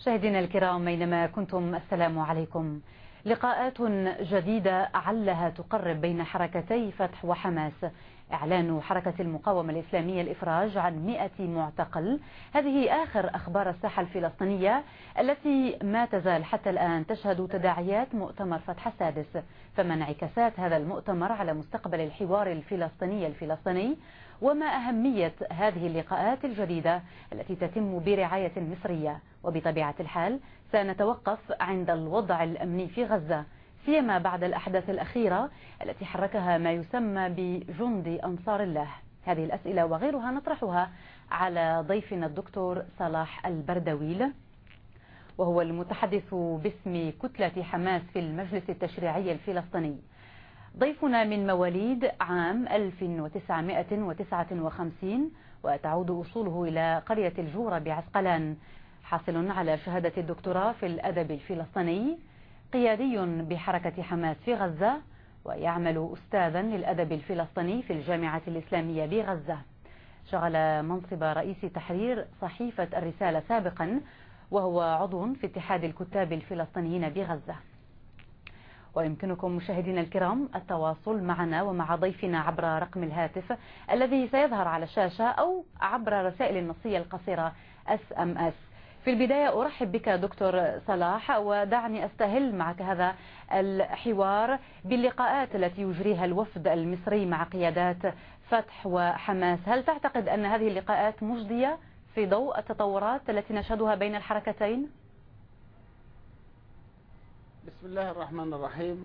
مشاهدينا الكرام أينما كنتم السلام عليكم. لقاءات جديدة علها تقرب بين حركتي فتح وحماس. إعلان حركة المقاومة الإسلامية الإفراج عن 100 معتقل. هذه آخر أخبار الساحة الفلسطينية التي ما تزال حتى الآن تشهد تداعيات مؤتمر فتح السادس. فما انعكاسات هذا المؤتمر على مستقبل الحوار الفلسطيني الفلسطيني وما أهمية هذه اللقاءات الجديدة التي تتم برعاية مصرية. وبطبيعة الحال سنتوقف عند الوضع الأمني في غزة. سيما بعد الأحداث الأخيرة التي حركها ما يسمى بجند أنصار الله. هذه الأسئلة وغيرها نطرحها على ضيفنا الدكتور صلاح البردويل وهو المتحدث باسم كتلة حماس في المجلس التشريعي الفلسطيني. ضيفنا من مواليد عام 1959 وتعود أصوله إلى قرية الجورة بعسقلان حاصل على شهادة الدكتوراه في الأدب الفلسطيني. قيادي بحركة حماس في غزة ويعمل أستاذا للأدب الفلسطيني في الجامعة الإسلامية بغزة. شغل منصب رئيس تحرير صحيفة الرسالة سابقا وهو عضو في اتحاد الكتاب الفلسطينيين بغزة. ويمكنكم مشاهدينا الكرام التواصل معنا ومع ضيفنا عبر رقم الهاتف الذي سيظهر على الشاشة أو عبر رسائل النصية القصيرة اس في البداية أرحب بك دكتور صلاح ودعني أستهل معك هذا الحوار باللقاءات التي يجريها الوفد المصري مع قيادات فتح وحماس هل تعتقد أن هذه اللقاءات مجدية في ضوء التطورات التي نشهدها بين الحركتين؟ بسم الله الرحمن الرحيم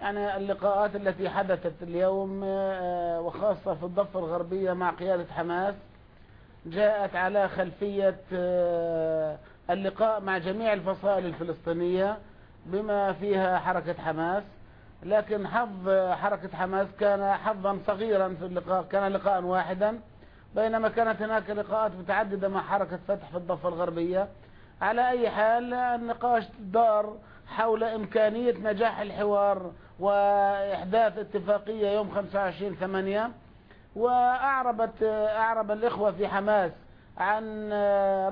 يعني اللقاءات التي حدثت اليوم آه، وخاصة في الضفة الغربية مع قيادة حماس جاءت على خلفية آه، اللقاء مع جميع الفصائل الفلسطينية بما فيها حركة حماس. لكن حظ حركة حماس كان حظا صغيرا في اللقاء كان لقاء واحدا. بينما كانت هناك لقاءات متعددة مع حركة فتح في الضفة الغربية. على أي حال النقاش دار حول إمكانية نجاح الحوار وإحداث اتفاقية يوم 25 ثمانية. وأعربت أعرب الإخوة في حماس عن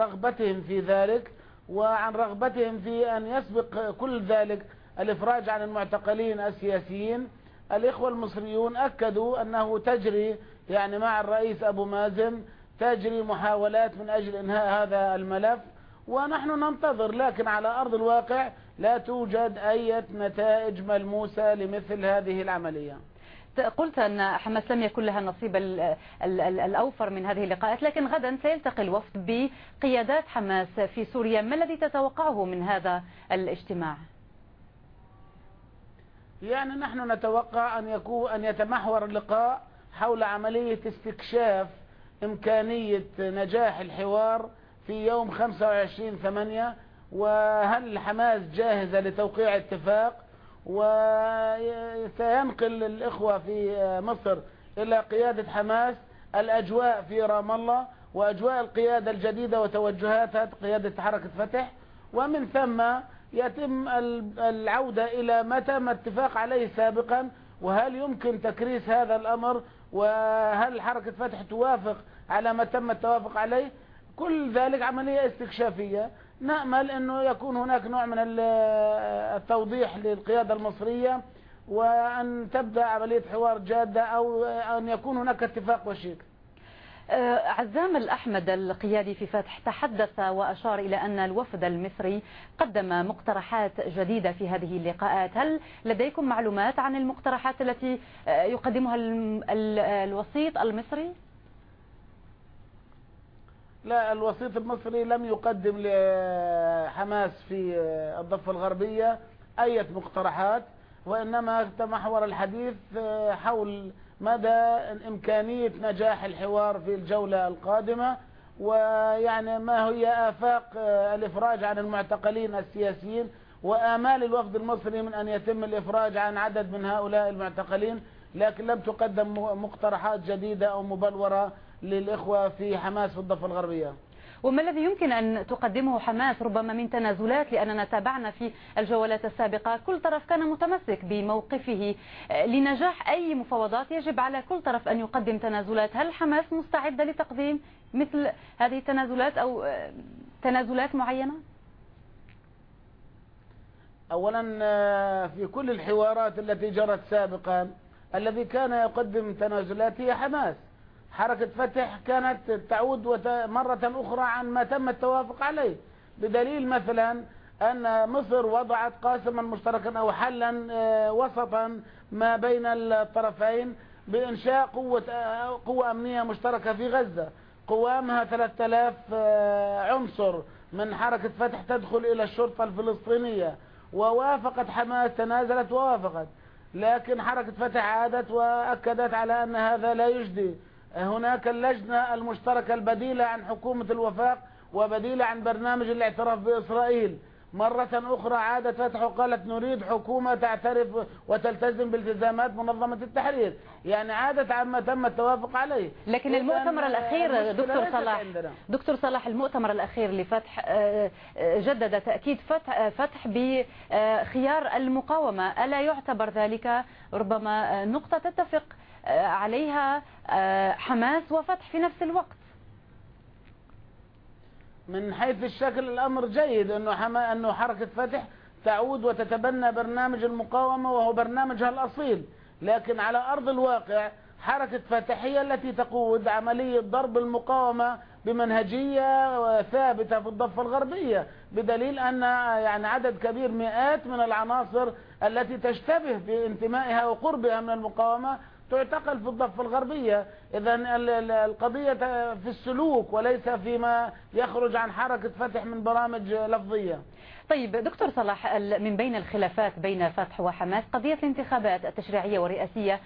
رغبتهم في ذلك وعن رغبتهم في أن يسبق كل ذلك الإفراج عن المعتقلين السياسيين. الإخوة المصريون أكدوا أنه تجري يعني مع الرئيس أبو مازن تجري محاولات من أجل إنهاء هذا الملف. ونحن ننتظر لكن على أرض الواقع لا توجد أي نتائج ملموسة لمثل هذه العملية. قلت أن حماس لم يكن لها النصيب الأوفر من هذه اللقاءات لكن غدا سيلتقي الوفد بقيادات حماس في سوريا ما الذي تتوقعه من هذا الاجتماع؟ يعني نحن نتوقع أن يكون أن يتمحور اللقاء حول عملية استكشاف إمكانية نجاح الحوار في يوم 25 ثمانية وهل حماس جاهزة لتوقيع اتفاق وسينقل الإخوة في مصر إلى قيادة حماس الأجواء في رام الله وأجواء القيادة الجديدة وتوجهاتها قيادة حركة فتح. ومن ثم يتم العودة إلى ما تم اتفاق عليه سابقا وهل يمكن تكريس هذا الأمر وهل حركة فتح توافق على ما تم التوافق عليه. كل ذلك عملية استكشافية. نأمل أنه يكون هناك نوع من التوضيح للقيادة المصرية وأن تبدأ عملية حوار جادة أو أن يكون هناك اتفاق وشيك أه، عزام الأحمد القيادي في فتح تحدث وأشار إلى أن الوفد المصري قدم مقترحات جديدة في هذه اللقاءات هل لديكم معلومات عن المقترحات التي أه، يقدمها الوسيط المصري؟ لا الوسيط المصري لم يقدم لحماس في الضفة الغربية أي مقترحات وإنما تمحور الحديث حول مدى إمكانية نجاح الحوار في الجولة القادمة ويعني ما هي آفاق الإفراج عن المعتقلين السياسيين وآمال الوفد المصري من أن يتم الإفراج عن عدد من هؤلاء المعتقلين لكن لم تقدم مقترحات جديدة أو مبلورة للإخوة في حماس في الضفة الغربية. وما الذي يمكن أن تقدمه حماس ربما من تنازلات لأننا تابعنا في الجولات السابقة؟ كل طرف كان متمسك بموقفه. لنجاح أي مفاوضات يجب على كل طرف أن يقدم تنازلات. هل حماس مستعدة لتقديم مثل هذه التنازلات أو تنازلات معينة؟ أولا آه، في كل الحوارات التي جرت سابقا الذي كان يقدم تنازلات هي حماس. حركة فتح كانت تعود مرة أخرى عن ما تم التوافق عليه. بدليل مثلا أن مصر وضعت قاسما مشتركا أو حلا آه، وسطا ما بين الطرفين بإنشاء قوة آه، قوة أمنية مشتركة في غزة. قوامها 3000 عنصر من حركة فتح تدخل إلى الشرطة الفلسطينية. ووافقت حماس تنازلت ووافقت. لكن حركة فتح عادت وأكدت على أن هذا لا يجدي. هناك اللجنة المشتركة البديلة عن حكومة الوفاق وبديلة عن برنامج الاعتراف بإسرائيل. مرة أخرى عادت فتح وقالت نريد حكومة تعترف وتلتزم بالتزامات منظمة التحرير. يعني عادت عما تم التوافق عليه. لكن المؤتمر الأخير دكتور صلاح دكتور صلاح المؤتمر الأخير لفتح آه، آه، جدد تأكيد فتح, آه، فتح بخيار المقاومة. ألا يعتبر ذلك ربما نقطة تتفق عليها حماس وفتح في نفس الوقت. من حيث الشكل الأمر جيد أنه, حما أنه حركة فتح تعود وتتبنى برنامج المقاومة وهو برنامجها الأصيل. لكن على أرض الواقع حركة فتح هي التي تقود عملية ضرب المقاومة بمنهجية ثابتة في الضفة الغربية بدليل أن يعني عدد كبير مئات من العناصر التي تشتبه بانتمائها وقربها من المقاومة تعتقل في الضفة الغربية. إذا القضية في السلوك وليس فيما يخرج عن حركة فتح من برامج لفظية. طيب دكتور صلاح من بين الخلافات بين فتح وحماس قضية الانتخابات التشريعية والرئاسية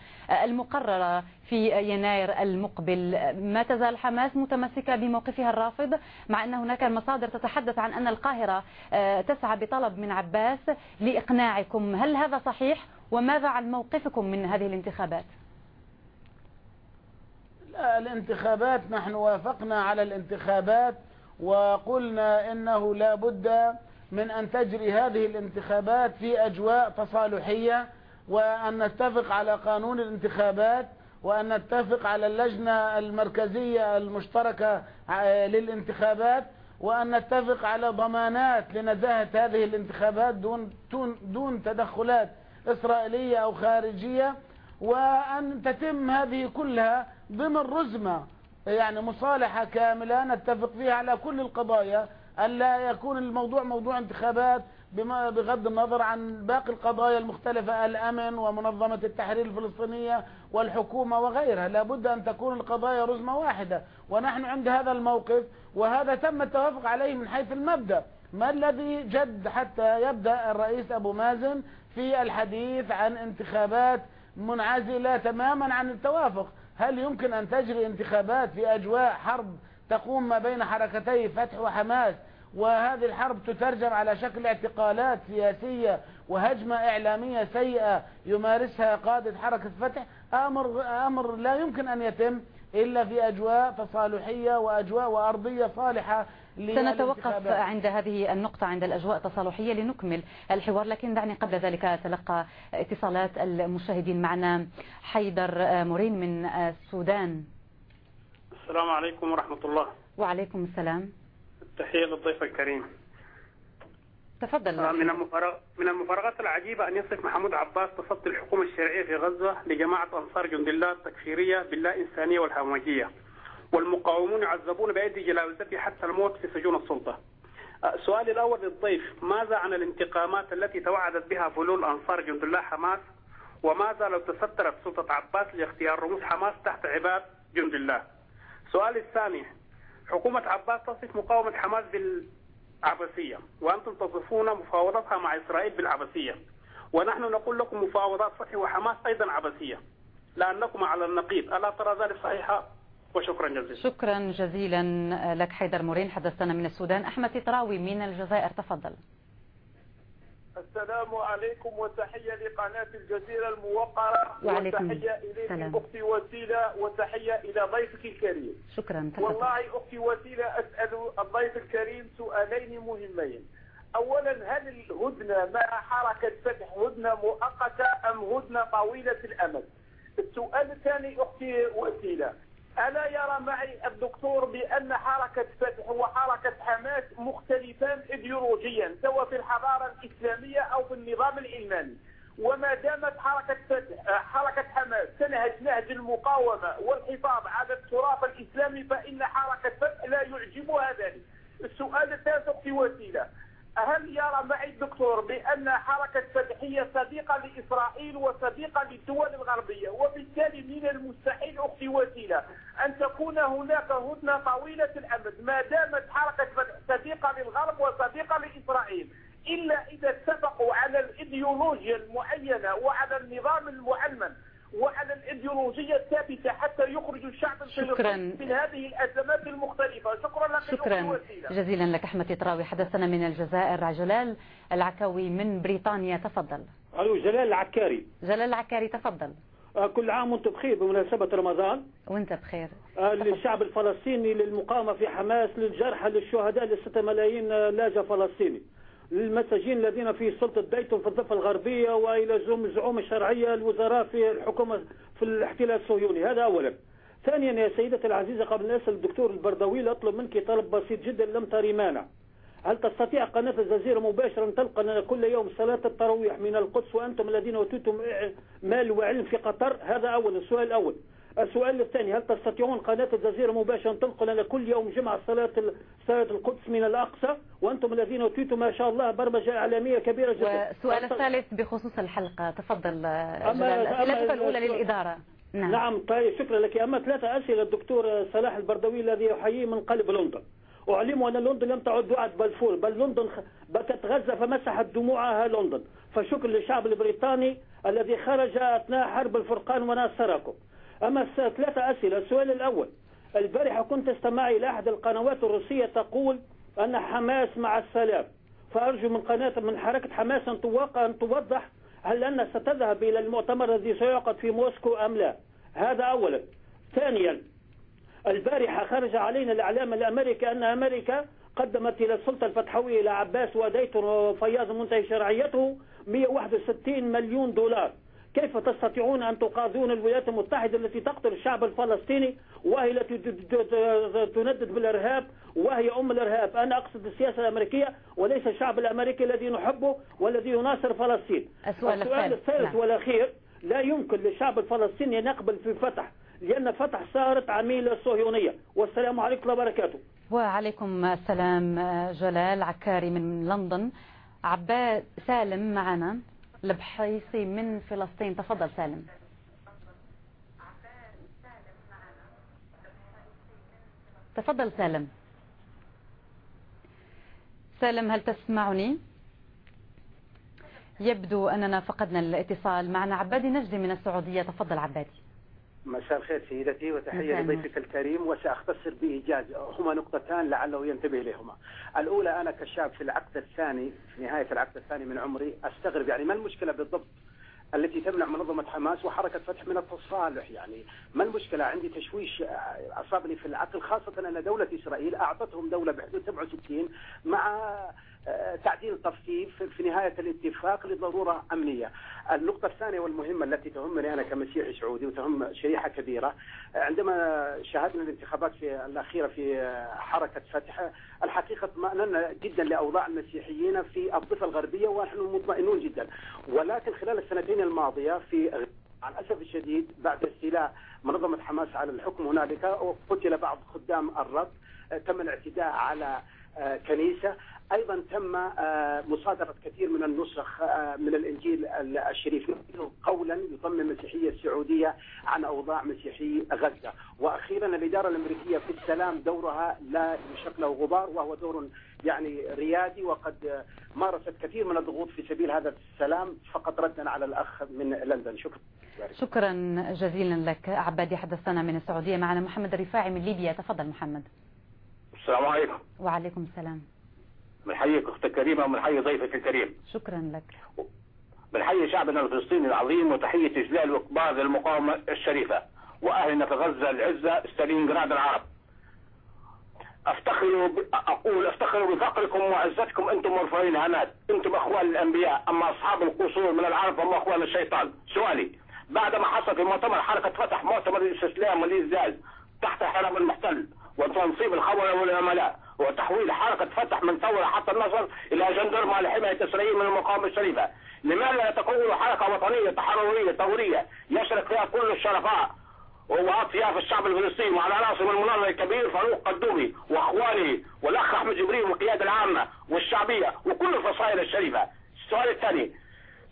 المقررة في يناير المقبل ما تزال حماس متمسكة بموقفها الرافض؟ مع أن هناك مصادر تتحدث عن أن القاهرة آه، تسعى بطلب من عباس لإقناعكم. هل هذا صحيح؟ وماذا عن موقفكم من هذه الانتخابات؟ الانتخابات نحن وافقنا على الانتخابات وقلنا إنه لا بد من أن تجري هذه الانتخابات في أجواء تصالحية وأن نتفق على قانون الانتخابات وأن نتفق على اللجنة المركزية المشتركة للانتخابات وأن نتفق على ضمانات لنزاهة هذه الانتخابات دون, دون تدخلات إسرائيلية أو خارجية وأن تتم هذه كلها ضمن رزمة يعني مصالحة كاملة نتفق فيها على كل القضايا أن لا يكون الموضوع موضوع انتخابات بغض النظر عن باقي القضايا المختلفة الأمن ومنظمة التحرير الفلسطينية والحكومة وغيرها. لابد أن تكون القضايا رزمة واحدة ونحن عند هذا الموقف وهذا تم التوافق عليه من حيث المبدأ. ما الذي جد حتى يبدأ الرئيس أبو مازن في الحديث عن انتخابات منعزلة تماما عن التوافق؟ هل يمكن أن تجري انتخابات في أجواء حرب تقوم ما بين حركتي فتح وحماس وهذه الحرب تترجم على شكل اعتقالات سياسية وهجمة إعلامية سيئة يمارسها قادة حركة فتح؟ أمر, أمر لا يمكن أن يتم إلا في أجواء تصالحية وأجواء وأرضية صالحة سنتوقف عند هذه النقطة عند الأجواء التصالحية لنكمل الحوار. لكن دعني قبل ذلك أتلقى اتصالات المشاهدين معنا. حيدر مورين من السودان. السلام عليكم ورحمة الله. وعليكم السلام. تحية للضيف الكريم. تفضل. آه، من المفارغ... من المفارقات العجيبة أن يصف محمود عباس تصدي الحكومة الشرعية في غزة لجماعة أنصار جند الله التكفيرية باللا إنسانية والهمجية والمقاومون يعذبون بأيدي جلاوزته حتى الموت في سجون السلطة. آه، سؤالي الأول للضيف ماذا عن الانتقامات التي توعدت بها فلول أنصار جند الله حماس؟ وماذا لو تسترت سلطة عباس لاختيار رموز حماس تحت عباد جند الله؟ سؤالي الثاني حكومة عباس تصف مقاومة حماس بالعبثية وأنتم تصفون مفاوضاتها مع إسرائيل بالعبثية ونحن نقول لكم مفاوضات فتح وحماس أيضا عبثية لأنكم على النقيض. ألا ترى ذلك صحيحة وشكرا جزيلا. شكرا جزيلا لك حيدر مورين حدثنا من السودان. أحمد تراوي من الجزائر تفضل. السلام عليكم وتحية لقناة الجزيرة الموقرة. وعليكم وتحية إليك أختي وسيلة وتحية إلى ضيفك الكريم. شكرا. تفضل. والله أختي وسيلة أسأل الضيف الكريم سؤالين مهمين. أولا هل الهدنة مع حركة فتح هدنة مؤقتة أم هدنة طويلة الأمد؟ السؤال الثاني أختي وسيلة ألا يرى معي الدكتور بأن حركة فتح وحركة حماس مختلفان إيديولوجيا سواء في الحضارة الإسلامية أو في النظام العلماني وما دامت حركة فتح حركة حماس تنهج نهج المقاومة والحفاظ على التراث الإسلامي فإن حركة فتح لا يعجبها ذلك. السؤال التاسع في وسيلة. هل يرى معي الدكتور بأن حركة فتحية صديقة لإسرائيل وصديقة للدول الغربية وبالتالي من المستحيل أختي وسيلة أن تكون هناك هدنة طويلة الأمد. ما دامت حركة صديقة للغرب وصديقة لإسرائيل إلا إذا اتفقوا على الإيديولوجيا المعينة وعلى النظام المعلم وعلى الإيديولوجية الثابتة حتى يخرجوا الشعب شكرا. من هذه الأزمات المختلفة. شكرا لك شكرا. جزيلا لك أحمد تراوي حدثنا من الجزائر جلال العكاوي من بريطانيا تفضل. ألو جلال العكاري. جلال العكاري تفضل. آه، كل عام وانت بخير بمناسبة رمضان. وانت بخير. آه، للشعب الفلسطيني للمقاومة في حماس للجرحى للشهداء لستة ملايين آه، لاجئ فلسطيني. للمساجين الذين في سلطة ديتون في الضفة الغربية وإلى زعوم الشرعية الوزراء في الحكومة في الاحتلال الصهيوني هذا أولا. ثانيا يا سيدتي العزيزة قبل أن أسأل الدكتور البردوي أطلب منك طلب بسيط جدا لم تري مانع. هل تستطيع قناة الجزيرة مباشرة أن تلقى كل يوم صلاة التراويح من القدس وأنتم الذين أوتيتم مال وعلم في قطر؟ هذا أول السؤال الأول. السؤال الثاني هل تستطيعون قناة الجزيرة مباشرة أن تنقل لنا كل يوم جمعة صلاة صلاة القدس من الأقصى؟ وأنتم الذين أوتيتم ما شاء الله برمجة إعلامية كبيرة جدا. والسؤال الثالث بخصوص الحلقة تفضل الأسئلة الأولى للإدارة. نعم. نعم طيب شكرا لك. أما ثلاثة أسئلة الدكتور صلاح البردوي الذي يحييه من قلب لندن. أعلموا أن لندن لم تعد وعد بلفور بل لندن بكت غزة فمسحت دموعها لندن. فشكر للشعب البريطاني الذي خرج أثناء حرب الفرقان وناصركم. أما ثلاثة أسئلة السؤال الأول البارحة كنت استمع إلى أحد القنوات الروسية تقول أن حماس مع السلام. فأرجو من قناة من حركة حماس أن توقع أن توضح هل أن ستذهب إلى المؤتمر الذي سيعقد في موسكو أم لا. هذا أولا. ثانيا البارحة خرج علينا الإعلام الأمريكي أن أمريكا قدمت إلى السلطة الفتحوية إلى عباس وديتون وفياض منتهي شرعيته 161 مليون دولار. كيف تستطيعون أن تقاضون الولايات المتحدة التي تقتل الشعب الفلسطيني؟ وهي التي تندد بالإرهاب وهي أم الإرهاب. أنا أقصد السياسة الأمريكية وليس الشعب الأمريكي الذي نحبه والذي يناصر فلسطين. السؤال, الثالث نعم. والأخير لا يمكن للشعب الفلسطيني أن يقبل في فتح لأن فتح صارت عميلة صهيونية والسلام عليكم وبركاته. وعليكم السلام جلال عكاري من لندن. عباد سالم معنا. البحيصي من فلسطين. تفضل سالم. تفضل سالم. سالم هل تسمعني؟ يبدو أننا فقدنا الاتصال معنا عبادي نجدي من السعودية. تفضل عبادي. مساء الخير سيدتي وتحية لضيفك الكريم. وسأختصر بإيجاز هما نقطتان لعله ينتبه لهما الأولى أنا كشاب في العقد الثاني في نهاية العقد الثاني من عمري أستغرب يعني ما المشكلة بالضبط التي تمنع منظمة حماس وحركة فتح من التصالح يعني؟ ما المشكلة؟ عندي تشويش أصابني في العقل خاصة أن دولة إسرائيل أعطتهم دولة بحدود 67 مع تعديل التصنيف في نهاية الاتفاق لضرورة أمنية. النقطة الثانية والمهمة التي تهمني أنا كمسيحي سعودي وتهم شريحة كبيرة عندما شاهدنا الانتخابات في الأخيرة في حركة فتح الحقيقة اطمأننا جدا لأوضاع المسيحيين في الضفة الغربية ونحن مطمئنون جدا. ولكن خلال السنتين الماضية في على الأسف الشديد بعد استيلاء منظمة حماس على الحكم هنالك قتل بعض خدام الرب تم الاعتداء على كنيسة. أيضا تم آه، مصادرة كثير من النسخ آه، من الإنجيل الشريف. قولا يضم المسيحيه السعوديه عن أوضاع مسيحي غزة. وأخيرا الإدارة الأمريكية في السلام دورها لا يشق له غبار وهو دور يعني ريادي وقد مارست كثير من الضغوط في سبيل هذا السلام فقط ردا على الأخ من لندن. شكرا. شكرا جزيلا لك عبادي حدثنا من السعودية معنا محمد الرفاعي من ليبيا. تفضل محمد. السلام عليكم. وعليكم السلام. بنحييك أختك الكريمة وبنحيي ضيفك الكريم. شكرا لك. بنحيي شعبنا الفلسطيني العظيم وتحية اجلال واقبال للمقاومه الشريفة واهلنا في غزة العزة ستالينغراد العرب. أفتخر ب... أقول أفتخر بفقركم وعزتكم أنتم مرفعين هنات أنتم أخوان الأنبياء أما أصحاب القصور من العرب هم أخوان الشيطان. سؤالي بعد ما حصل في مؤتمر حركة فتح مؤتمر الاستسلام والازدال تحت حرم المحتل وتنصيب الخونة والعملاء وتحويل حركة فتح من ثورة حتى النصر إلى جندرمة لحماية إسرائيل من المقاومة الشريفة لماذا لا تكون حركة وطنية تحررية ثورية يشرك فيها كل الشرفاء وأطياف الشعب الفلسطيني وعلى راسهم المنظر الكبير فاروق قدومي وأخوانه والأخ أحمد جبريل والقيادة العامة والشعبية وكل الفصائل الشريفة. السؤال الثاني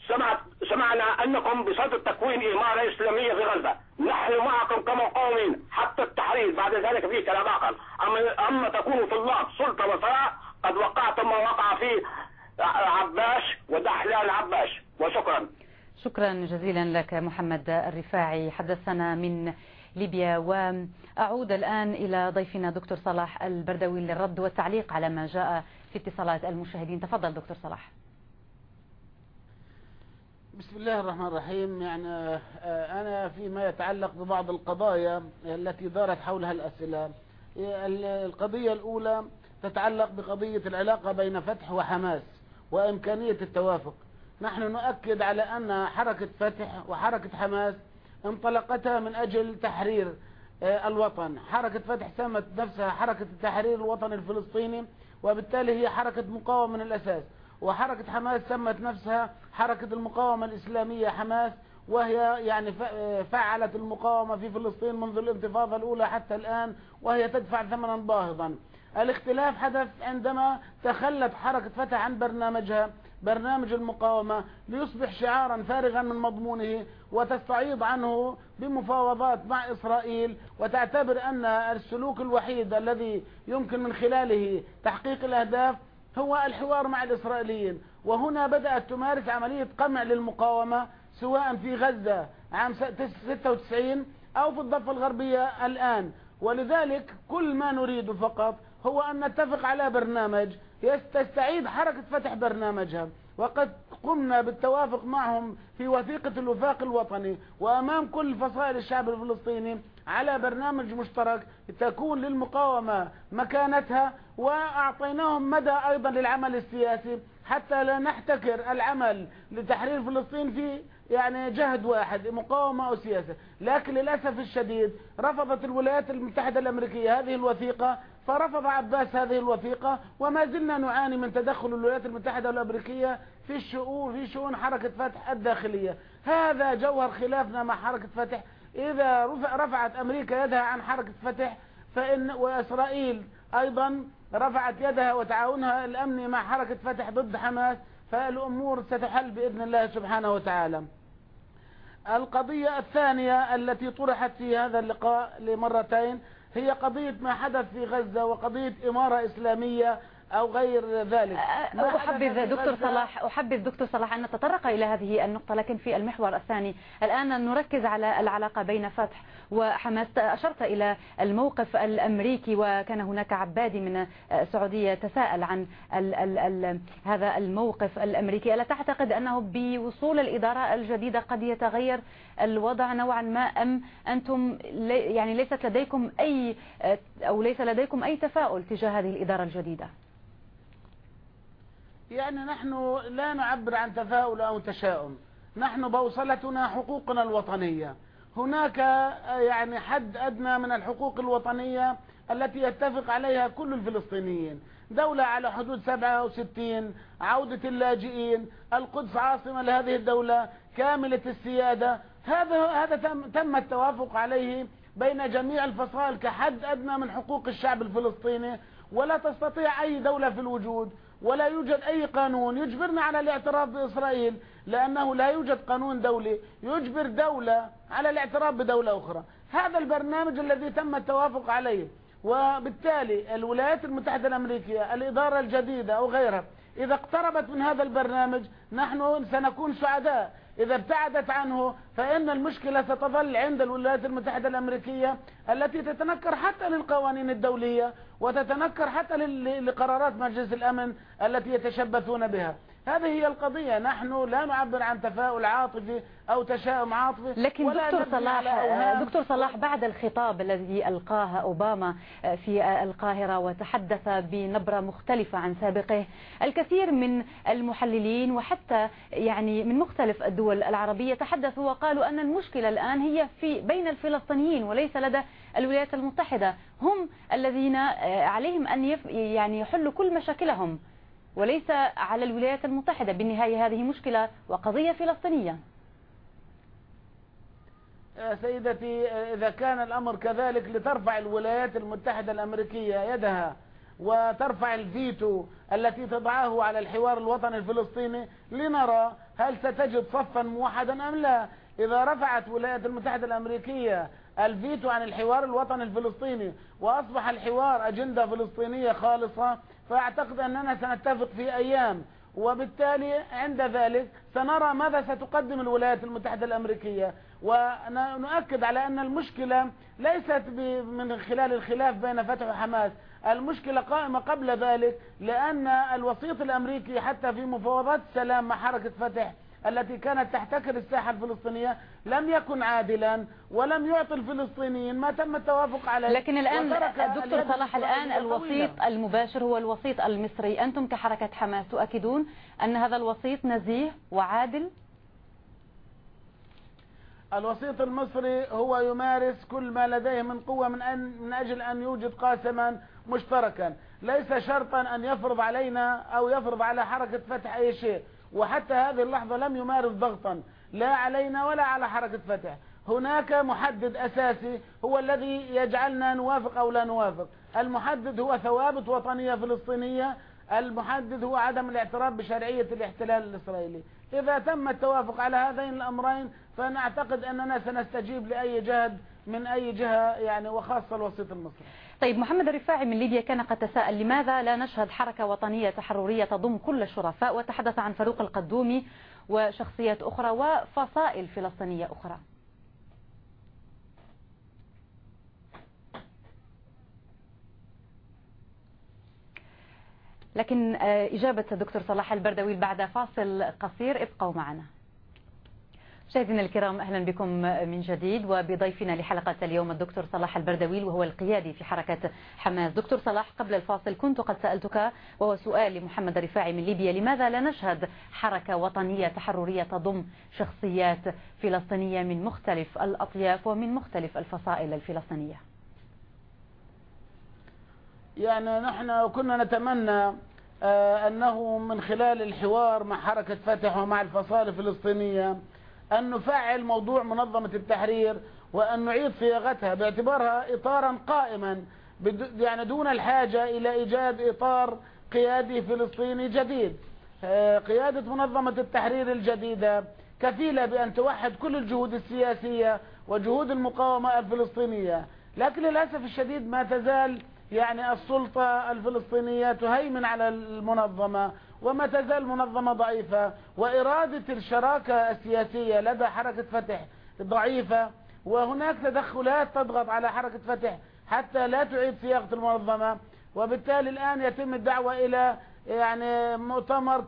سمعت سمعنا أنكم بصدد تكوين اماره إسلامية في غزة، نحن معكم كمقاومين حتى التحرير. بعد ذلك في كلام آخر، اما أما تكونوا طلاب سلطة وثراء قد وقعتم ما وقع في عباش ودحلان عباش وشكرا. شكرا جزيلا لك محمد الرفاعي. حدثنا من ليبيا وأعود الآن إلى ضيفنا دكتور صلاح البردوي للرد والتعليق على ما جاء في اتصالات المشاهدين. تفضل دكتور صلاح. بسم الله الرحمن الرحيم. يعني آه، أنا فيما يتعلق ببعض القضايا التي دارت حولها الأسئلة. القضية الأولى تتعلق بقضية العلاقة بين فتح وحماس وإمكانية التوافق. نحن نؤكد على أن حركة فتح وحركة حماس انطلقتا من أجل تحرير آه، الوطن. حركة فتح سمت نفسها حركة التحرير الوطني الفلسطيني وبالتالي هي حركة مقاومة من الأساس. وحركة حماس سمت نفسها حركة المقاومة الإسلامية حماس وهي يعني فعلت المقاومة في فلسطين منذ الانتفاضة الأولى حتى الآن وهي تدفع ثمنا باهظا. الاختلاف حدث عندما تخلت حركة فتح عن برنامجها برنامج المقاومة ليصبح شعارا فارغا من مضمونه وتستعيض عنه بمفاوضات مع إسرائيل وتعتبر أن السلوك الوحيد الذي يمكن من خلاله تحقيق الأهداف هو الحوار مع الإسرائيليين. وهنا بدأت تمارس عملية قمع للمقاومة سواء في غزة عام 96 أو في الضفة الغربية الآن. ولذلك كل ما نريد فقط هو أن نتفق على برنامج تستعيد حركة فتح برنامجها. وقد قمنا بالتوافق معهم في وثيقة الوفاق الوطني. وأمام كل فصائل الشعب الفلسطيني على برنامج مشترك تكون للمقاومة مكانتها وأعطيناهم مدى أيضا للعمل السياسي. حتى لا نحتكر العمل لتحرير فلسطين في يعني جهد واحد مقاومة أو سياسة. لكن للأسف الشديد رفضت الولايات المتحدة الأمريكية هذه الوثيقة فرفض عباس هذه الوثيقة وما زلنا نعاني من تدخل الولايات المتحدة الأمريكية في الشؤون في شؤون حركة فتح الداخلية. هذا جوهر خلافنا مع حركة فتح إذا رفعت أمريكا يدها عن حركة فتح فإن وإسرائيل أيضا رفعت يدها وتعاونها الأمني مع حركة فتح ضد حماس فالأمور ستحل بإذن الله سبحانه وتعالى. القضية الثانية التي طرحت في هذا اللقاء لمرتين هي قضية ما حدث في غزة وقضية إمارة إسلامية أو غير ذلك. أحبذ دكتور صلاح أحبذ دكتور صلاح أن نتطرق إلى هذه النقطة لكن في المحور الثاني. الآن نركز على العلاقة بين فتح وحماس. أشرت إلى الموقف الأمريكي وكان هناك عبادي من السعودية تساءل عن ال ال ال هذا الموقف الأمريكي. ألا تعتقد أنه بوصول الإدارة الجديدة قد يتغير الوضع نوعا ما أم أنتم يعني ليست لديكم أي أو ليس لديكم أي تفاؤل تجاه هذه الإدارة الجديدة؟ يعني نحن لا نعبر عن تفاؤل أو تشاؤم. نحن بوصلتنا حقوقنا الوطنية. هناك يعني حد أدنى من الحقوق الوطنية التي يتفق عليها كل الفلسطينيين. دولة على حدود 67 عودة اللاجئين القدس عاصمة لهذه الدولة كاملة السيادة. هذا هذا تم, تم التوافق عليه بين جميع الفصائل كحد أدنى من حقوق الشعب الفلسطيني. ولا تستطيع أي دولة في الوجود ولا يوجد أي قانون يجبرنا على الاعتراف بإسرائيل لأنه لا يوجد قانون دولي يجبر دولة على الاعتراف بدولة أخرى. هذا البرنامج الذي تم التوافق عليه وبالتالي الولايات المتحدة الأمريكية الإدارة الجديدة أو غيرها إذا اقتربت من هذا البرنامج نحن سنكون سعداء. إذا ابتعدت عنه فإن المشكلة ستظل عند الولايات المتحدة الأمريكية التي تتنكر حتى للقوانين الدولية وتتنكر حتى لقرارات مجلس الأمن التي يتشبثون بها. هذه هي القضية. نحن لا نعبر عن تفاؤل عاطفي أو تشاؤم عاطفي لكن ولا دكتور صلاح. دكتور صلاح بعد الخطاب الذي ألقاه أوباما في القاهرة وتحدث بنبرة مختلفة عن سابقه الكثير من المحللين وحتى يعني من مختلف الدول العربية تحدثوا وقالوا أن المشكلة الآن هي في بين الفلسطينيين وليس لدى الولايات المتحدة. هم الذين عليهم أن يعني يحلوا كل مشاكلهم. وليس على الولايات المتحدة. بالنهاية هذه مشكلة وقضية فلسطينية. يا سيدتي إذا كان الأمر كذلك لترفع الولايات المتحدة الأمريكية يدها وترفع الفيتو التي تضعه على الحوار الوطني الفلسطيني لنرى هل ستجد صفا موحدا أم لا. إذا رفعت الولايات المتحدة الأمريكية الفيتو عن الحوار الوطني الفلسطيني وأصبح الحوار أجندة فلسطينية خالصة فأعتقد أننا سنتفق في أيام وبالتالي عند ذلك سنرى ماذا ستقدم الولايات المتحدة الأمريكية. ونؤكد على أن المشكلة ليست من خلال الخلاف بين فتح وحماس. المشكلة قائمة قبل ذلك لأن الوسيط الأمريكي حتى في مفاوضات السلام مع حركة فتح التي كانت تحتكر الساحة الفلسطينية لم يكن عادلا ولم يعطي الفلسطينيين ما تم التوافق عليه. لكن الآن دكتور صلاح الآن الوسيط المباشر هو الوسيط المصري. أنتم كحركة حماس تؤكدون أن هذا الوسيط نزيه وعادل؟ الوسيط المصري هو يمارس كل ما لديه من قوة من, أن من أجل أن يوجد قاسما مشتركا. ليس شرطا أن يفرض علينا أو يفرض على حركة فتح أي شيء. وحتى هذه اللحظة لم يمارس ضغطا لا علينا ولا على حركة فتح. هناك محدد أساسي هو الذي يجعلنا نوافق أو لا نوافق. المحدد هو ثوابت وطنية فلسطينية المحدد هو عدم الاعتراف بشرعية الاحتلال الإسرائيلي. إذا تم التوافق على هذين الأمرين فنعتقد أننا سنستجيب لأي جهد من أي جهة يعني وخاصة الوسيط المصري. طيب محمد الرفاعي من ليبيا كان قد تساءل لماذا لا نشهد حركة وطنية تحررية تضم كل الشرفاء؟ وتحدث عن فاروق القدومي وشخصيات أخرى وفصائل فلسطينية أخرى. لكن إجابة الدكتور صلاح البردوي بعد فاصل قصير ابقوا معنا. مشاهدينا الكرام أهلا بكم من جديد وبضيفنا لحلقة اليوم الدكتور صلاح البردويل وهو القيادي في حركة حماس. دكتور صلاح قبل الفاصل كنت قد سألتك وهو سؤال لمحمد الرفاعي من ليبيا لماذا لا نشهد حركة وطنية تحررية تضم شخصيات فلسطينية من مختلف الأطياف ومن مختلف الفصائل الفلسطينية؟ يعني نحن كنا نتمنى أنه من خلال الحوار مع حركة فتح ومع الفصائل الفلسطينية أن نفعل موضوع منظمة التحرير وأن نعيد صياغتها باعتبارها إطارا قائما يعني دون الحاجة إلى إيجاد إطار قيادي فلسطيني جديد. قيادة منظمة التحرير الجديدة كفيلة بأن توحد كل الجهود السياسية وجهود المقاومة الفلسطينية. لكن للأسف الشديد ما تزال يعني السلطة الفلسطينية تهيمن على المنظمة وما تزال منظمة ضعيفة. وإرادة الشراكة السياسية لدى حركة فتح ضعيفة وهناك تدخلات تضغط على حركة فتح حتى لا تعيد صياغة المنظمة. وبالتالي الآن يتم الدعوة إلى يعني مؤتمر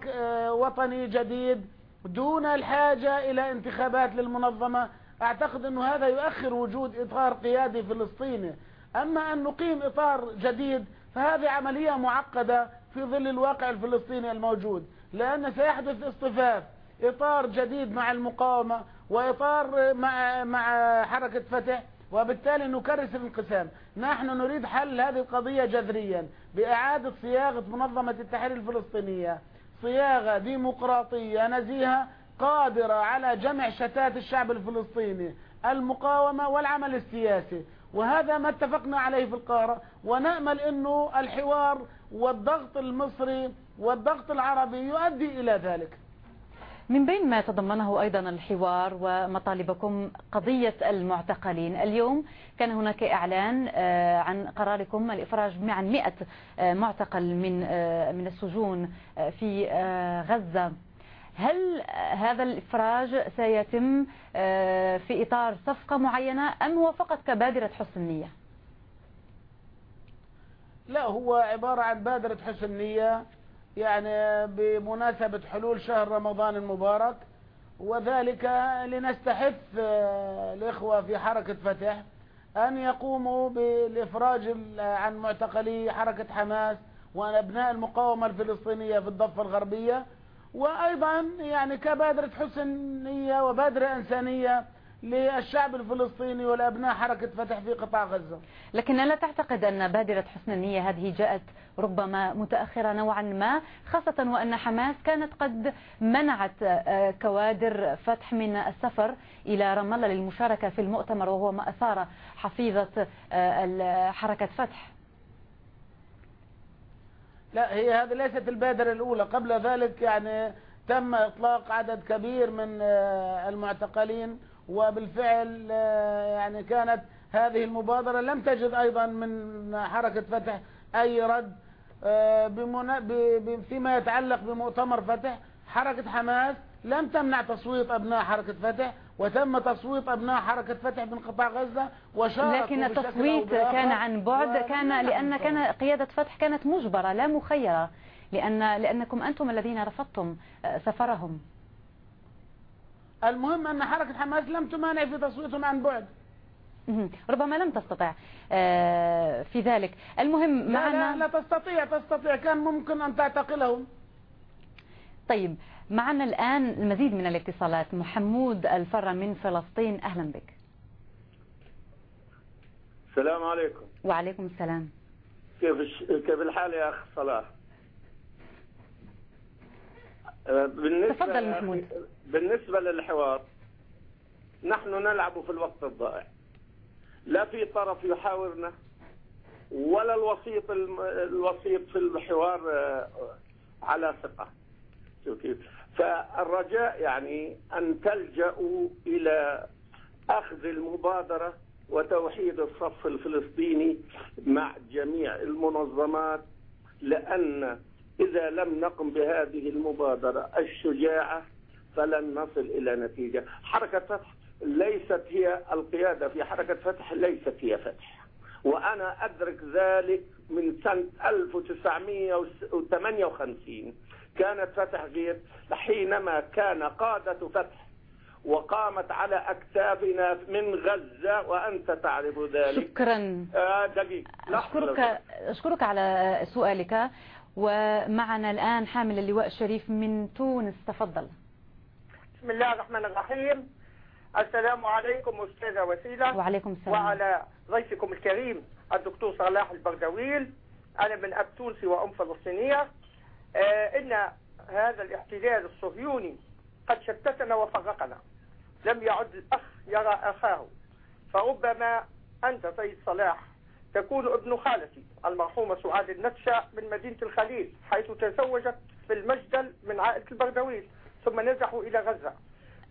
وطني جديد دون الحاجة إلى انتخابات للمنظمة. أعتقد أنه هذا يؤخر وجود إطار قيادي فلسطيني. أما أن نقيم إطار جديد فهذه عملية معقدة في ظل الواقع الفلسطيني الموجود لأن سيحدث اصطفاف إطار جديد مع المقاومة وإطار مع, مع حركة فتح وبالتالي نكرس الانقسام. نحن نريد حل هذه القضية جذريا بإعادة صياغة منظمة التحرير الفلسطينية صياغة ديمقراطية نزيهة قادرة على جمع شتات الشعب الفلسطيني المقاومة والعمل السياسي. وهذا ما اتفقنا عليه في القاهرة. ونأمل أنه الحوار والضغط المصري والضغط العربي يؤدي إلى ذلك. من بين ما تضمنه أيضا الحوار ومطالبكم قضية المعتقلين. اليوم كان هناك إعلان عن قراركم الإفراج عن 100 معتقل من من السجون في غزة. هل هذا الإفراج سيتم في إطار صفقة معينة أم هو فقط كبادرة حسن نية؟ لا هو عبارة عن بادرة حسن نية يعني بمناسبة حلول شهر رمضان المبارك وذلك لنستحث آه، الإخوة في حركة فتح أن يقوموا بالإفراج عن معتقلي حركة حماس وأبناء المقاومة الفلسطينية في الضفة الغربية وأيضا يعني كبادرة حسن نية وبادرة إنسانية للشعب الفلسطيني والأبناء حركة فتح في قطاع غزة. لكن ألا تعتقد أن بادرة حسن النية هذه جاءت ربما متأخرة نوعا ما خاصة وأن حماس كانت قد منعت آه، كوادر فتح من السفر إلى رام الله للمشاركة في المؤتمر وهو ما أثار حفيظة آه، حركة فتح؟ لا هي هذه ليست البادرة الأولى. قبل ذلك يعني تم إطلاق عدد كبير من آه، المعتقلين وبالفعل يعني كانت هذه المبادرة. لم تجد أيضا من حركة فتح أي رد آه، فيما يتعلق بمؤتمر فتح حركة حماس لم تمنع تصويت أبناء حركة فتح وتم تصويت أبناء حركة فتح من قطاع غزة وشاركوا لكن التصويت كان عن بعد كان لأن كان قيادة فتح كانت مجبرة لا مخيرة لأن لأنكم أنتم الذين رفضتم آه، سفرهم. المهم أن حركة حماس لم تمانع في تصويتهم عن بعد. ربما لم تستطع آه، في ذلك. المهم معنا لا, لا, لا تستطيع تستطيع. كان ممكن أن تعتقلهم. طيب معنا الآن المزيد من الاتصالات. محمود الفرة من فلسطين أهلا بك. السلام عليكم. وعليكم السلام. كيف كيف الحال يا أخ صلاح؟ بالنسبة تفضل محمود. بالنسبة للحوار نحن نلعب في الوقت الضائع. لا في طرف يحاورنا ولا الوسيط الوسيط في الحوار آه، على ثقة. فالرجاء يعني أن تلجأوا إلى أخذ المبادرة وتوحيد الصف الفلسطيني مع جميع المنظمات لأن إذا لم نقم بهذه المبادرة الشجاعة فلن نصل إلى نتيجة. حركة فتح ليست هي القيادة في حركة فتح ليست هي فتح. وأنا أدرك ذلك من سنة 1958 كانت فتح غير حينما كان قادة فتح وقامت على أكتافنا من غزة وأنت تعرف ذلك. شكرا. آه دقيقة أشكرك, أشكرك على سؤالك. ومعنا الآن حامل اللواء الشريف من تونس. تفضل. بسم الله الرحمن الرحيم. السلام عليكم أستاذة وسيلة. وعليكم السلام. وعلى ضيفكم الكريم الدكتور صلاح البردويل أنا من أب تونسي وأم فلسطينية إن هذا الاحتلال الصهيوني قد شتتنا وفرقنا لم يعد الأخ يرى أخاه. فربما أنت سيد صلاح تكون ابن خالتي المرحومة سعاد النتشة من مدينة الخليل حيث تزوجت في المجدل من عائلة البردويل ثم نزحوا إلى غزة.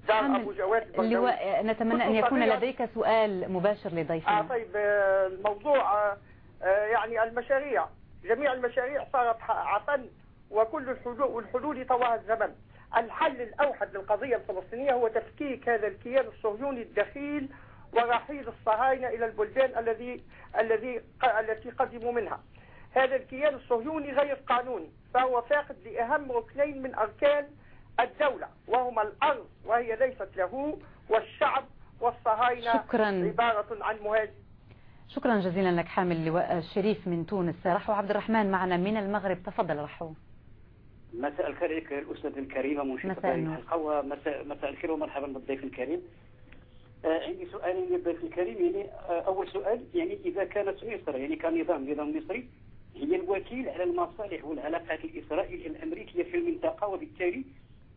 دار أبو جواد اللواء نتمنى أن يكون لديك سؤال مباشر لضيفنا. آه طيب آه، الموضوع آه، آه، يعني المشاريع جميع المشاريع صارت عفن وكل الحلول طواها الزمن. الحل الأوحد للقضية الفلسطينية هو تفكيك هذا الكيان الصهيوني الدخيل ورحيل الصهاينة إلى البلدان الذي الذي التي قدموا منها. هذا الكيان الصهيوني غير قانوني فهو فاقد لأهم ركنين من أركان الدولة وهما الأرض وهي ليست له والشعب والصهاينة شكرا. عبارة عن مهاجم. شكرا جزيلا لك حامل اللواء الشريف من تونس. رحو عبد الرحمن معنا من المغرب. تفضل رحو مساء الخير الأستاذ الكريمة النور. مساء, مساء الخير ومرحبا بالضيف الكريم. آه عندي سؤالين للضيف الكريم يعني آه أول سؤال يعني إذا كانت مصر يعني كنظام نظام مصري هي الوكيل على المصالح والعلاقات الإسرائيلية الأمريكية في المنطقة وبالتالي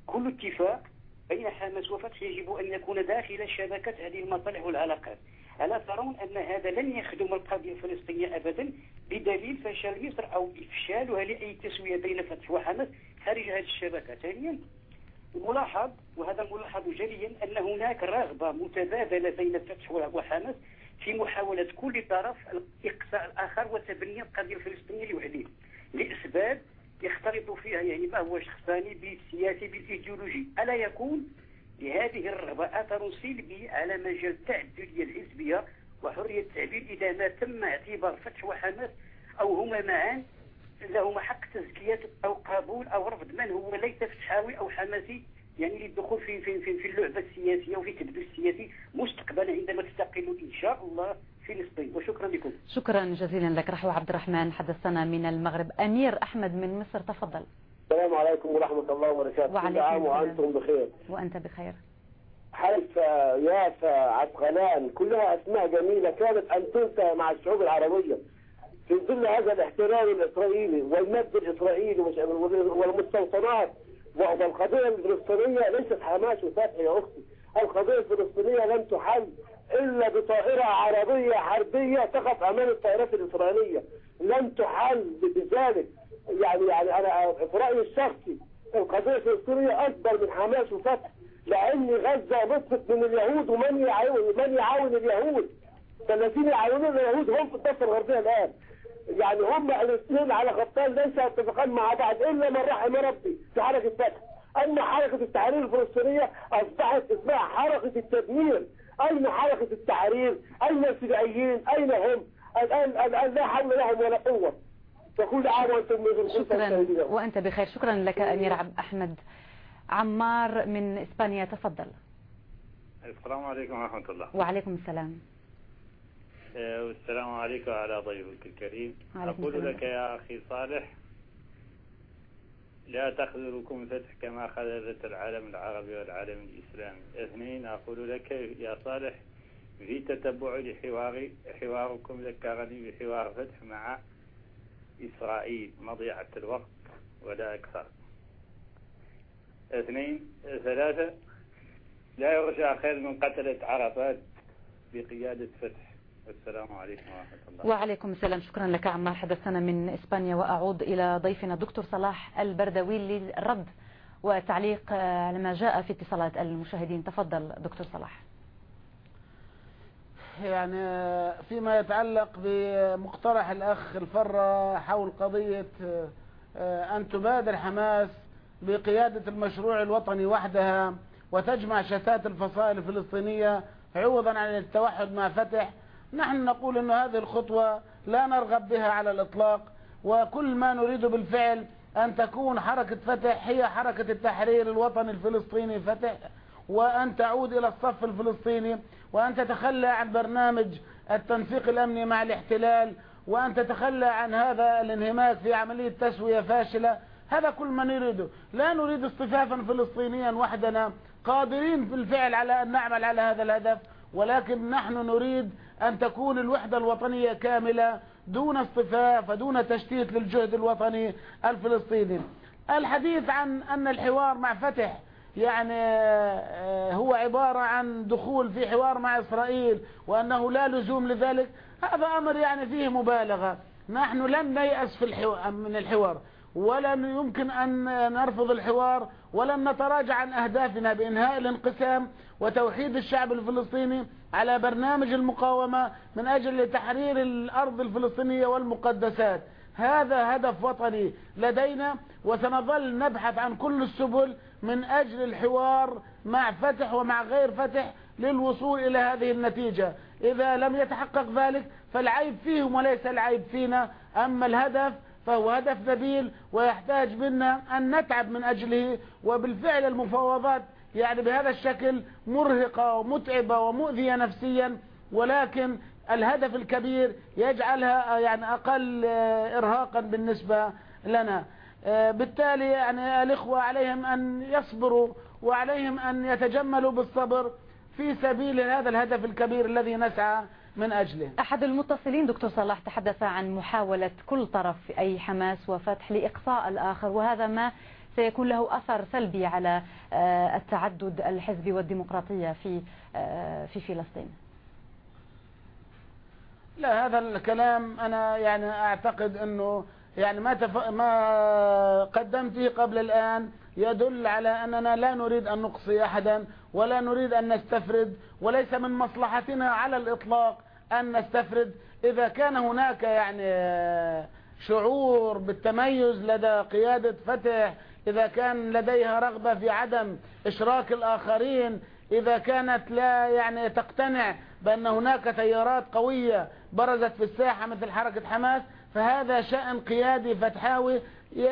كل اتفاق بين حماس وفتح يجب أن يكون داخل شبكة هذه المصالح والعلاقات. ألا ترون أن هذا لن يخدم القضية الفلسطينية أبدا؟ بدليل فشل مصر أو إفشالها لأي تسوية بين فتح وحماس خارج هذه الشبكة. ثانيا ملاحظ وهذا ملاحظ جليا أن هناك رغبة متبادلة بين فتح وحماس في محاولة كل طرف إقصاء الآخر وتبني القضية الفلسطينية لوحده لأسباب يختلط فيها يعني ما هو شخصاني بالسياسي بالإيديولوجي. ألا يكون؟ لهذه الرغبة أثر سلبي على مجال التعددية الحزبية وحرية التعبير إذا ما تم اعتبار فتح وحماس أو هما معا لهما حق تزكية أو قبول أو رفض من هو ليس فتحاوي أو حماسي يعني للدخول في في في, في اللعبة السياسية وفي التبديل السياسي مستقبلا عندما تستقل إن شاء الله فلسطين وشكرا لكم. شكرا جزيلا لك. رحو عبد الرحمن حدثنا من المغرب. أمير أحمد من مصر تفضل. السلام عليكم ورحمة الله وبركاته. وعليكم كل عام السلام. وأنتم بخير. وأنت بخير. حيفا يافا عسقلان كلها أسماء جميلة كانت أن تنتهي مع الشعوب العربية. في ظل هذا الاحتلال الإسرائيلي والمد الإسرائيلي والمستوطنات والقضية الفلسطينية ليست حماس وفتح يا أختي. القضية الفلسطينية لن تحل إلا بطائرة عربية حربية تقف أمام الطائرات الإسرائيلية. لن تحل بذلك. يعني يعني أنا في رأيي الشخصي القضية الفلسطينية أكبر من حماس وفتح لأن غزة نصفت من اليهود ومن يعاون من يعاون اليهود؟ فالذين يعاونون اليهود هم في الضفة الغربية الآن. يعني هم الاثنين على خطان ليس يتفقان مع بعض إلا من رحم ربي في حركة فتح أما حركة التحرير الفلسطينية أصبحت اسمها حركة التدمير. أين حركة التحرير؟ أين الفدائيين؟ أين هم؟ الآن الآن لا حول لهم ولا قوة. فكل عام بخير شكرا وأنت بخير. شكرا لك أمير عبد أحمد. عمار من إسبانيا تفضل. السلام عليكم ورحمة الله. وعليكم السلام. والسلام عليكم وعلى ضيفك الكريم. وعليكم أقول السلام. لك يا أخي صالح لا تخذلكم فتح كما خذلت العالم العربي والعالم الإسلامي. اثنين أقول لك يا صالح في تتبع لحوار حواركم ذكرني بحوار فتح مع إسرائيل مضيعة الوقت ولا أكثر. اثنين ثلاثة لا يرجى خير من قتلة عرفات بقيادة فتح والسلام عليكم ورحمة الله. وعليكم السلام. شكرا لك. عمار حدثنا من إسبانيا وأعود إلى ضيفنا الدكتور صلاح البردوي للرد وتعليق على ما جاء في اتصالات المشاهدين. تفضل دكتور صلاح. يعني فيما يتعلق بمقترح الأخ الفرة حول قضية آه، أن تبادر حماس بقيادة المشروع الوطني وحدها وتجمع شتات الفصائل الفلسطينية عوضا عن التوحد مع فتح نحن نقول أن هذه الخطوة لا نرغب بها على الإطلاق وكل ما نريد بالفعل أن تكون حركة فتح هي حركة التحرير الوطني الفلسطيني فتح وأن تعود إلى الصف الفلسطيني وأن تتخلى عن برنامج التنسيق الأمني مع الاحتلال وأن تتخلى عن هذا الانهماك في عملية تسوية فاشلة. هذا كل ما نريده. لا نريد اصطفافا فلسطينيا وحدنا قادرين بالفعل على أن نعمل على هذا الهدف ولكن نحن نريد أن تكون الوحدة الوطنية كاملة دون اصطفاف ودون تشتيت للجهد الوطني الفلسطيني. الحديث عن أن الحوار مع فتح يعني آه، هو عبارة عن دخول في حوار مع إسرائيل وأنه لا لزوم لذلك هذا أمر يعني فيه مبالغة. نحن لن نيأس في الحوار من الحوار ولن يمكن أن نرفض الحوار ولن نتراجع عن أهدافنا بإنهاء الانقسام وتوحيد الشعب الفلسطيني على برنامج المقاومة من أجل تحرير الأرض الفلسطينية والمقدسات. هذا هدف وطني لدينا وسنظل نبحث عن كل السبل من أجل الحوار مع فتح ومع غير فتح للوصول إلى هذه النتيجة. إذا لم يتحقق ذلك فالعيب فيهم وليس العيب فينا. أما الهدف فهو هدف نبيل ويحتاج منا أن نتعب من أجله وبالفعل المفاوضات يعني بهذا الشكل مرهقة ومتعبة ومؤذية نفسيا ولكن الهدف الكبير يجعلها يعني أقل آه، إرهاقا بالنسبة لنا. آه، بالتالي يعني الإخوة عليهم أن يصبروا وعليهم أن يتجملوا بالصبر في سبيل هذا الهدف الكبير الذي نسعى من أجله. أحد المتصلين دكتور صلاح تحدث عن محاولة كل طرف أي حماس وفتح لإقصاء الآخر وهذا ما سيكون له أثر سلبي على آه، التعدد الحزبي والديمقراطية في آه، في فلسطين. لا هذا الكلام أنا يعني أعتقد أنه يعني ما تف... ما قدمته قبل الآن يدل على أننا لا نريد أن نقصي أحدا ولا نريد أن نستفرد وليس من مصلحتنا على الإطلاق أن نستفرد. إذا كان هناك يعني شعور بالتميز لدى قيادة فتح إذا كان لديها رغبة في عدم إشراك الآخرين إذا كانت لا يعني تقتنع بأن هناك تيارات قوية برزت في الساحة مثل حركة حماس فهذا شأن قيادي فتحاوي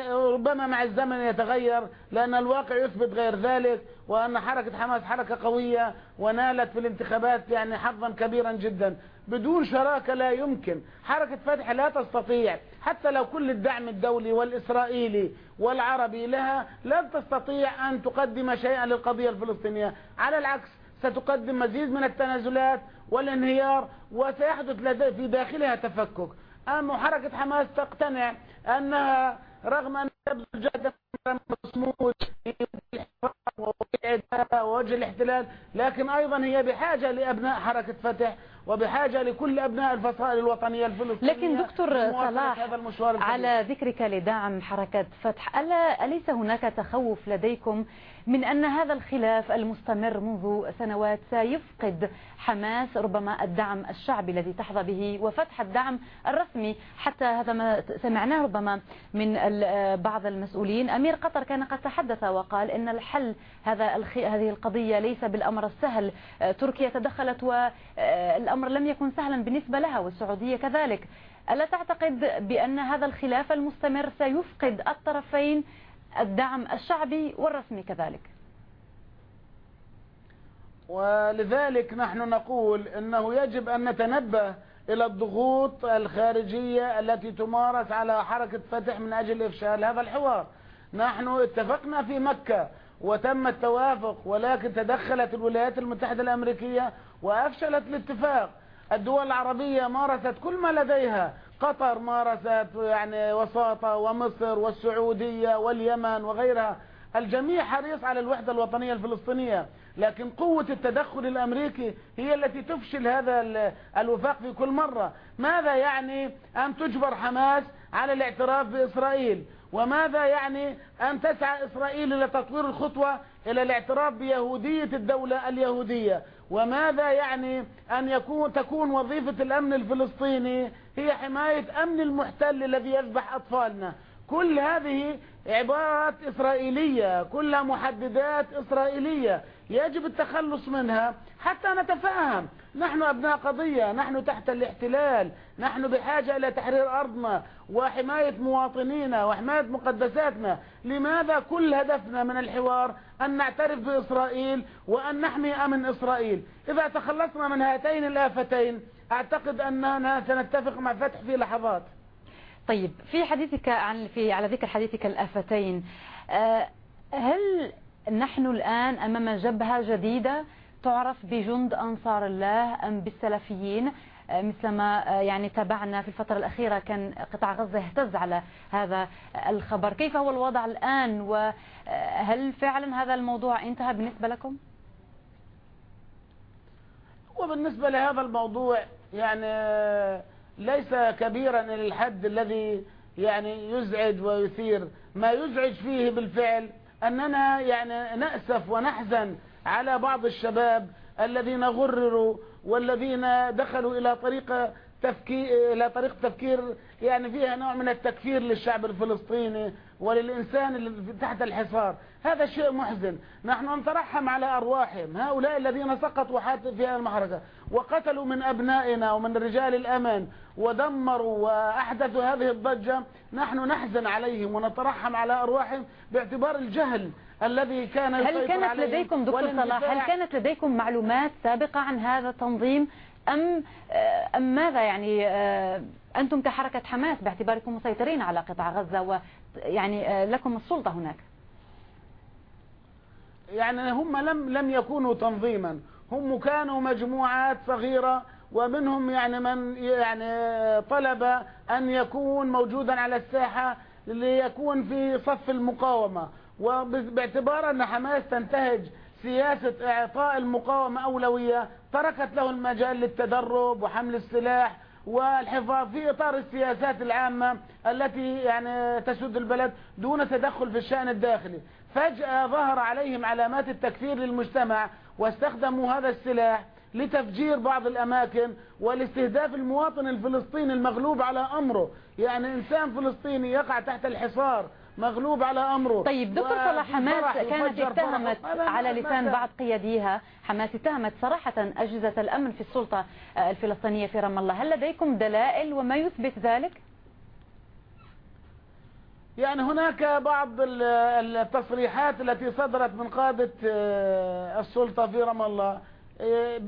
ربما مع الزمن يتغير لأن الواقع يثبت غير ذلك وأن حركة حماس حركة قوية ونالت في الانتخابات يعني حظا كبيرا جدا. بدون شراكة لا يمكن. حركة فتح لا تستطيع. حتى لو كل الدعم الدولي والإسرائيلي والعربي لها لن تستطيع أن تقدم شيئا للقضية الفلسطينية. على العكس ستقدم مزيد من التنازلات والانهيار وسيحدث في داخلها تفكك. أما حركة حماس تقتنع أنها رغم أن تبذل جهدا مصمود ووجه الاحتلال لكن أيضا هي بحاجة لأبناء حركة فتح وبحاجة لكل أبناء الفصائل الوطنية الفلسطينية لكن دكتور صلاح على ذكرك لدعم حركة فتح ألا أليس هناك تخوف لديكم من أن هذا الخلاف المستمر منذ سنوات سيفقد حماس ربما الدعم الشعبي الذي تحظى به وفتح الدعم الرسمي؟ حتى هذا ما سمعناه ربما من بعض المسؤولين. أمير قطر كان قد تحدث وقال أن الحل هذا هذه القضية ليس بالأمر السهل. تركيا تدخلت والأمر لم يكن سهلا بالنسبة لها والسعودية كذلك. ألا تعتقد بأن هذا الخلاف المستمر سيفقد الطرفين الدعم الشعبي والرسمي كذلك؟ ولذلك نحن نقول أنه يجب أن نتنبه إلى الضغوط الخارجية التي تمارس على حركة فتح من أجل إفشال هذا الحوار. نحن اتفقنا في مكة وتم التوافق ولكن تدخلت الولايات المتحدة الأمريكية وأفشلت الاتفاق. الدول العربية مارست كل ما لديها. قطر مارست يعني وساطة ومصر والسعودية واليمن وغيرها. الجميع حريص على الوحدة الوطنية الفلسطينية. لكن قوة التدخل الأمريكي هي التي تفشل هذا الوفاق في كل مرة. ماذا يعني أن تجبر حماس على الاعتراف بإسرائيل؟ وماذا يعني أن تسعى إسرائيل إلى تطوير الخطوة إلى الاعتراف بيهودية الدولة اليهودية؟ وماذا يعني أن يكون تكون وظيفة الأمن الفلسطيني هي حماية أمن المحتل الذي يذبح أطفالنا؟ كل هذه عبارات إسرائيلية كلها محددات إسرائيلية. يجب التخلص منها حتى نتفاهم. نحن أبناء قضية نحن تحت الاحتلال نحن بحاجة إلى تحرير أرضنا وحماية مواطنينا وحماية مقدساتنا. لماذا كل هدفنا من الحوار أن نعترف بإسرائيل وأن نحمي أمن إسرائيل؟ إذا تخلصنا من هاتين الآفتين أعتقد أننا سنتفق مع فتح في لحظات. طيب في حديثك عن في على ذكر حديثك الآفتين. آه، هل نحن الآن أمام جبهة جديدة تعرف بجند أنصار الله أم بالسلفيين؟ آه، مثلما آه، يعني تابعنا في الفترة الأخيرة كان قطاع غزة اهتز على هذا الخبر. كيف هو الوضع الآن؟ وهل فعلا هذا الموضوع انتهى بالنسبة لكم؟ وبالنسبة لهذا الموضوع يعني ليس كبيرا إلى الحد الذي يعني يزعج ويثير. ما يزعج فيه بالفعل أننا يعني نأسف ونحزن على بعض الشباب الذين غرروا والذين دخلوا إلى طريقة تفكير إلى طريقة تفكير يعني فيها نوع من التكفير للشعب الفلسطيني وللإنسان اللي تحت الحصار. هذا شيء محزن. نحن نترحم على أرواحهم. هؤلاء الذين سقطوا في هذه المحركة وقتلوا من أبنائنا ومن رجال الأمان ودمروا وأحدثوا هذه الضجة نحن نحزن عليهم ونترحم على أرواحهم باعتبار الجهل الذي كان هل كانت لديكم دكتور صلاح هل كانت لديكم معلومات سابقة عن هذا التنظيم؟ أم, أم ماذا يعني آه، أنتم كحركة حماس باعتباركم مسيطرين على قطاع غزة ويعني آه، لكم السلطة هناك. يعني هم لم لم يكونوا تنظيما. هم كانوا مجموعات صغيرة ومنهم يعني من يعني طلب أن يكون موجودا على الساحة ليكون في صف المقاومة. وباعتبار أن حماس تنتهج سياسة إعطاء المقاومة أولوية تركت له المجال للتدرب وحمل السلاح والحفاظ في إطار السياسات العامة التي يعني تسد البلد دون تدخل في الشأن الداخلي. فجأة ظهر عليهم علامات التكفير للمجتمع واستخدموا هذا السلاح لتفجير بعض الأماكن ولاستهداف المواطن الفلسطيني المغلوب على أمره. يعني إنسان فلسطيني يقع تحت الحصار مغلوب على أمره. طيب دكتور صلاح حماس كانت اتهمت على لسان بعض قياديها. حماس اتهمت صراحة أجهزة الأمن في السلطة الفلسطينية في رام الله. هل لديكم دلائل وما يثبت ذلك؟ يعني هناك بعض التصريحات التي صدرت من قادة آه، السلطة في رام الله. آه،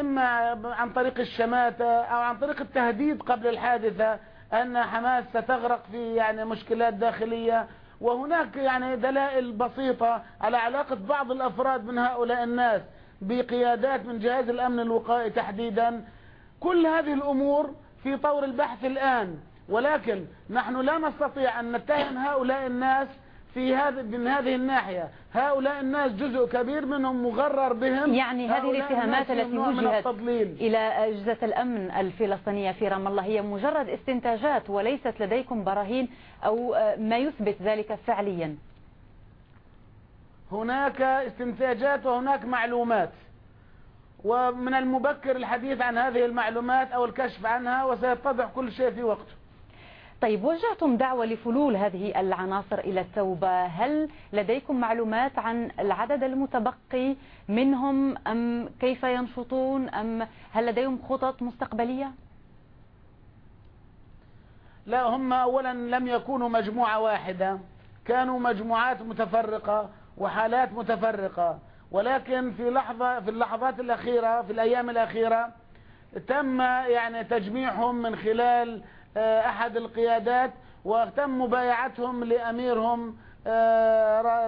إما عن طريق الشماتة أو عن طريق التهديد قبل الحادثة. أن حماس ستغرق في يعني مشكلات داخلية وهناك يعني دلائل بسيطة على علاقة بعض الأفراد من هؤلاء الناس بقيادات من جهاز الأمن الوقائي تحديدا. كل هذه الأمور في طور البحث الآن ولكن نحن لا نستطيع أن نتهم هؤلاء الناس في هذا من هذه الناحية. هؤلاء الناس جزء كبير منهم مغرر بهم. يعني هذه الاتهامات التي وجهت إلى أجهزة الأمن الفلسطينية في رام الله. هي مجرد استنتاجات وليست لديكم براهين أو ما يثبت ذلك فعليا. هناك استنتاجات وهناك معلومات. ومن المبكر الحديث عن هذه المعلومات أو الكشف عنها وسيتضح كل شيء في وقته. طيب وجهتم دعوة لفلول هذه العناصر إلى التوبة. هل لديكم معلومات عن العدد المتبقي منهم؟ أم كيف ينشطون؟ أم هل لديهم خطط مستقبلية؟ لا هم أولا لم يكونوا مجموعة واحدة. كانوا مجموعات متفرقة وحالات متفرقة. ولكن في لحظة في اللحظات الأخيرة في الأيام الأخيرة تم يعني تجميعهم من خلال أحد القيادات وتم مبايعتهم لأميرهم آه،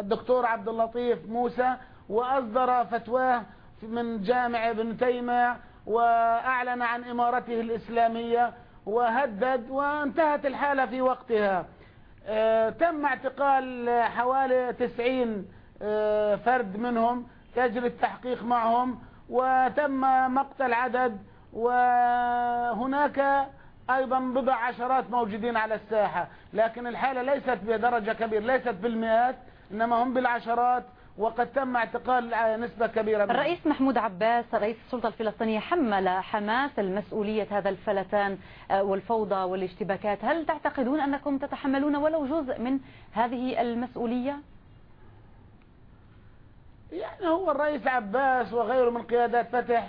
الدكتور عبد اللطيف موسى وأصدر فتواه من جامع ابن تيمية وأعلن عن إمارته الإسلامية وهدد وانتهت الحالة في وقتها. آه، تم اعتقال حوالي 90 فرد منهم يجري التحقيق معهم وتم مقتل عدد وهناك أيضا بضع عشرات موجودين على الساحة لكن الحالة ليست بدرجة كبيرة ليست بالمئات إنما هم بالعشرات وقد تم اعتقال نسبة كبيرة منهم. الرئيس محمود عباس رئيس السلطة الفلسطينية حمل حماس المسؤولية هذا الفلتان آه، والفوضى والاشتباكات هل تعتقدون أنكم تتحملون ولو جزء من هذه المسؤولية؟ يعني هو الرئيس عباس وغيره من قيادات فتح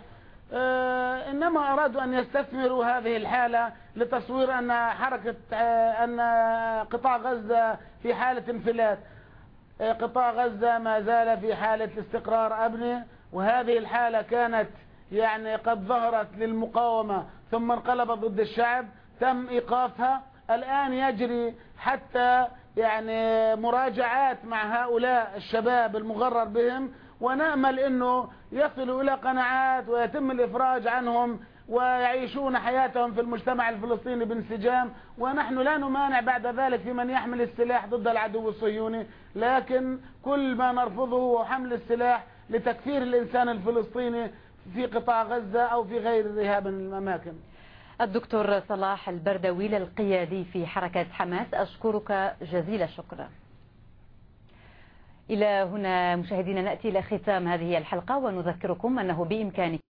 إنما أرادوا أن يستثمروا هذه الحالة لتصوير أن حركة آه، أن قطاع غزة في حالة انفلات. آه، قطاع غزة ما زال في حالة استقرار أبني وهذه الحالة كانت يعني قد ظهرت للمقاومة ثم انقلبت ضد الشعب تم إيقافها. الآن يجري حتى يعني مراجعات مع هؤلاء الشباب المغرر بهم ونأمل أنه يصلوا إلى قناعات ويتم الإفراج عنهم ويعيشون حياتهم في المجتمع الفلسطيني بانسجام ونحن لا نمانع بعد ذلك في من يحمل السلاح ضد العدو الصهيوني لكن كل ما نرفضه هو حمل السلاح لتكفير الإنسان الفلسطيني في قطاع غزة أو في غيرها من الأماكن الدكتور صلاح البردوي القيادي في حركة حماس أشكرك جزيل الشكر. إلى هنا مشاهدينا نأتي إلى ختام هذه الحلقة ونذكركم أنه بإمكانكم